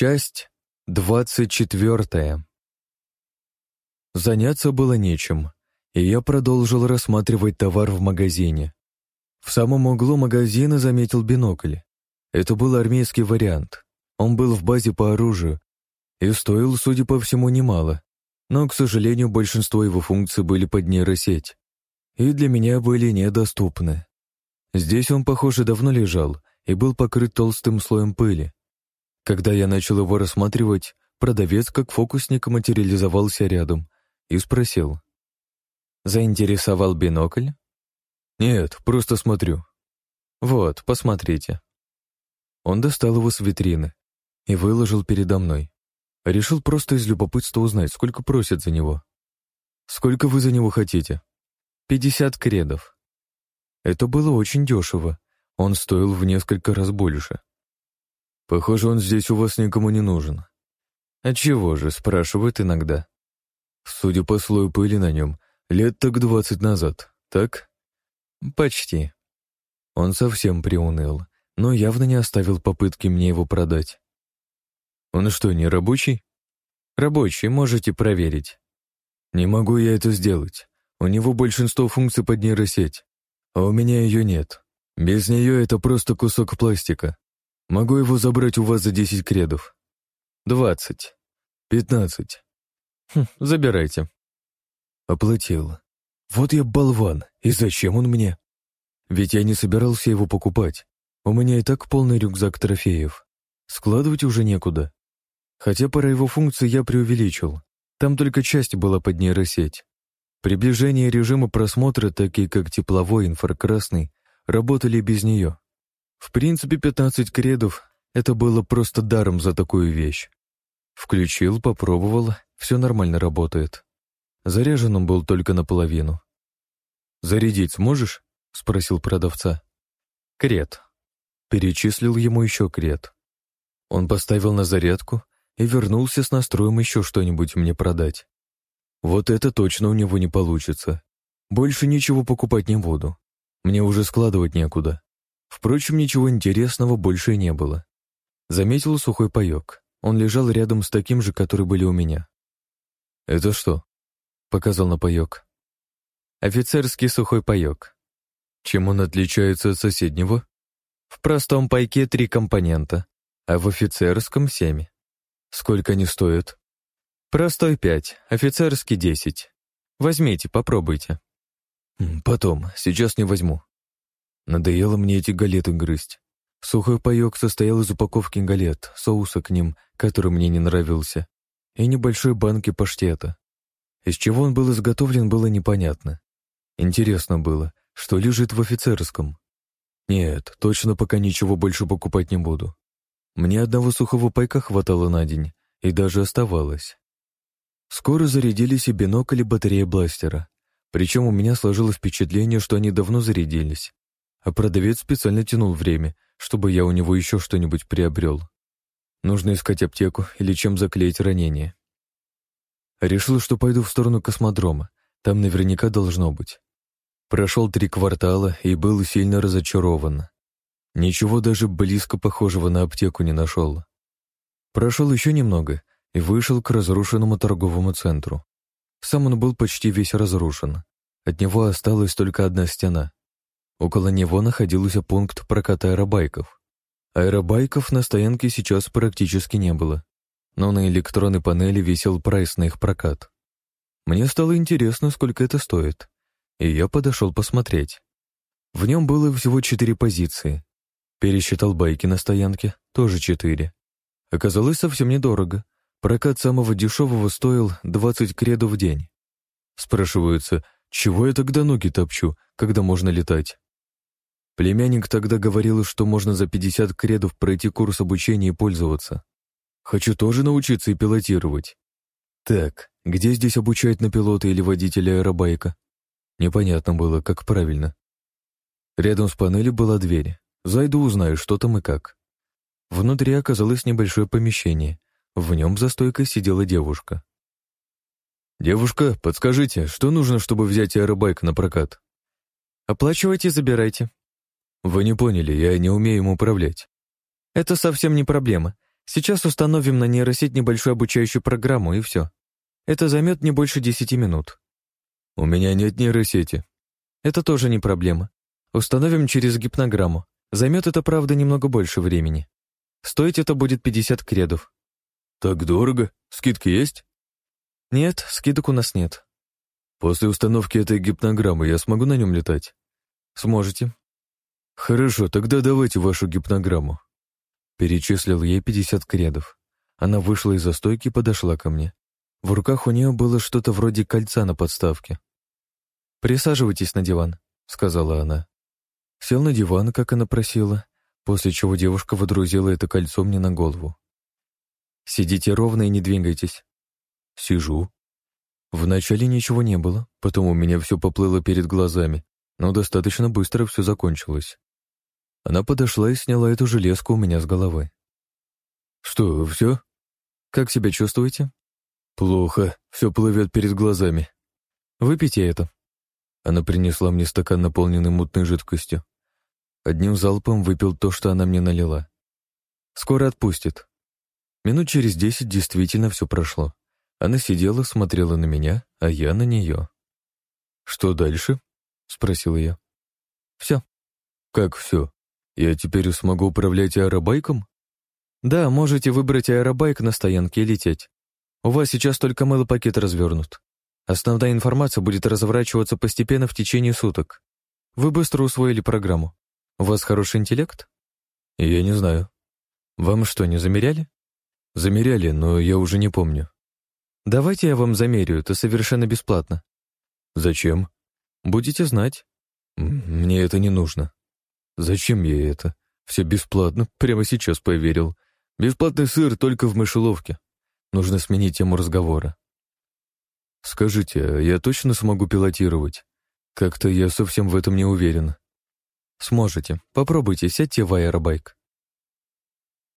Часть двадцать четвертая. Заняться было нечем, и я продолжил рассматривать товар в магазине. В самом углу магазина заметил бинокль. Это был армейский вариант. Он был в базе по оружию и стоил, судя по всему, немало. Но, к сожалению, большинство его функций были под нейросеть, и для меня были недоступны. Здесь он, похоже, давно лежал и был покрыт толстым слоем пыли. Когда я начал его рассматривать, продавец, как фокусник, материализовался рядом и спросил. «Заинтересовал бинокль?» «Нет, просто смотрю». «Вот, посмотрите». Он достал его с витрины и выложил передо мной. Решил просто из любопытства узнать, сколько просят за него. «Сколько вы за него хотите?» «Пятьдесят кредов». Это было очень дешево. Он стоил в несколько раз больше. «Похоже, он здесь у вас никому не нужен». «А чего же?» — спрашивают иногда. Судя по слою пыли на нем, лет так двадцать назад, так? Почти. Он совсем приуныл, но явно не оставил попытки мне его продать. Он что, не рабочий? Рабочий, можете проверить. Не могу я это сделать. У него большинство функций под нейросеть, а у меня ее нет. Без нее это просто кусок пластика. Могу его забрать у вас за 10 кредов. 20. 15. Хм, забирайте. Оплатил. Вот я болван, и зачем он мне? Ведь я не собирался его покупать. У меня и так полный рюкзак трофеев. Складывать уже некуда. Хотя пара его функций я преувеличил. Там только часть была под нейросеть. Приближение режима просмотра, такие как тепловой, инфракрасный, работали без нее. В принципе, 15 кредов — это было просто даром за такую вещь. Включил, попробовал, все нормально работает. Заряжен он был только наполовину. «Зарядить сможешь?» — спросил продавца. «Крет». Перечислил ему еще крет. Он поставил на зарядку, и вернулся с настроем еще что-нибудь мне продать. Вот это точно у него не получится. Больше ничего покупать не буду. Мне уже складывать некуда. Впрочем, ничего интересного больше не было. Заметил сухой паёк. Он лежал рядом с таким же, который были у меня. «Это что?» — показал на паёк. «Офицерский сухой паёк». Чем он отличается от соседнего? В простом пайке три компонента, а в офицерском — семь. Сколько они стоят? Простой пять, офицерский десять. Возьмите, попробуйте. Потом, сейчас не возьму. Надоело мне эти галеты грызть. Сухой паёк состоял из упаковки галет, соуса к ним, который мне не нравился, и небольшой банки паштета. Из чего он был изготовлен, было непонятно. Интересно было, что лежит в офицерском. Нет, точно пока ничего больше покупать не буду. Мне одного сухого пайка хватало на день, и даже оставалось. Скоро зарядились и бинокль, и батарея бластера. Причем у меня сложилось впечатление, что они давно зарядились. А продавец специально тянул время, чтобы я у него еще что-нибудь приобрел. Нужно искать аптеку или чем заклеить ранение. Решил, что пойду в сторону космодрома. Там наверняка должно быть. Прошел три квартала и был сильно разочарован. Ничего даже близко похожего на аптеку не нашел. Прошел еще немного и вышел к разрушенному торговому центру. Сам он был почти весь разрушен. От него осталась только одна стена. Около него находился пункт проката аэробайков. Аэробайков на стоянке сейчас практически не было, но на электронной панели висел прайс на их прокат. Мне стало интересно, сколько это стоит, и я подошел посмотреть. В нем было всего четыре позиции, Пересчитал байки на стоянке, тоже четыре. Оказалось совсем недорого. Прокат самого дешевого стоил 20 кредов в день. Спрашиваются, чего я тогда ноги топчу, когда можно летать? Племянник тогда говорил, что можно за 50 кредов пройти курс обучения и пользоваться. Хочу тоже научиться и пилотировать. Так, где здесь обучают на пилота или водителя аэробайка? Непонятно было, как правильно. Рядом с панелью была дверь. Зайду, узнаю, что там и как. Внутри оказалось небольшое помещение. В нем за стойкой сидела девушка. «Девушка, подскажите, что нужно, чтобы взять аэробайк на прокат?» «Оплачивайте, забирайте». «Вы не поняли, я не умею им управлять». «Это совсем не проблема. Сейчас установим на нейросеть небольшую обучающую программу, и все. Это займет не больше десяти минут. У меня нет нейросети. Это тоже не проблема. Установим через гипнограмму. Займет это, правда, немного больше времени. Стоить это будет 50 кредов. Так дорого? Скидки есть? Нет, скидок у нас нет. После установки этой гипнограммы я смогу на нем летать? Сможете. Хорошо, тогда давайте вашу гипнограмму. Перечислил ей 50 кредов. Она вышла из застойки и подошла ко мне. В руках у нее было что-то вроде кольца на подставке. «Присаживайтесь на диван», — сказала она. Сел на диван, как она просила, после чего девушка водрузила это кольцо мне на голову. «Сидите ровно и не двигайтесь». «Сижу». Вначале ничего не было, потом у меня все поплыло перед глазами, но достаточно быстро все закончилось. Она подошла и сняла эту железку у меня с головы. «Что, все? Как себя чувствуете?» «Плохо, все плывет перед глазами». «Выпейте это». Она принесла мне стакан, наполненный мутной жидкостью. Одним залпом выпил то, что она мне налила. Скоро отпустит. Минут через десять действительно все прошло. Она сидела, смотрела на меня, а я на нее. «Что дальше?» — спросила я. «Все». «Как все? Я теперь смогу управлять аэробайком?» «Да, можете выбрать аэробайк на стоянке и лететь. У вас сейчас только пакет развернут. Основная информация будет разворачиваться постепенно в течение суток. Вы быстро усвоили программу. У вас хороший интеллект? Я не знаю. Вам что, не замеряли? Замеряли, но я уже не помню. Давайте я вам замерю, это совершенно бесплатно. Зачем? Будете знать. Мне это не нужно. Зачем ей это? Все бесплатно, прямо сейчас поверил. Бесплатный сыр только в мышеловке. Нужно сменить тему разговора. Скажите, а я точно смогу пилотировать? Как-то я совсем в этом не уверен. Сможете. Попробуйте, сядьте в аэробайк.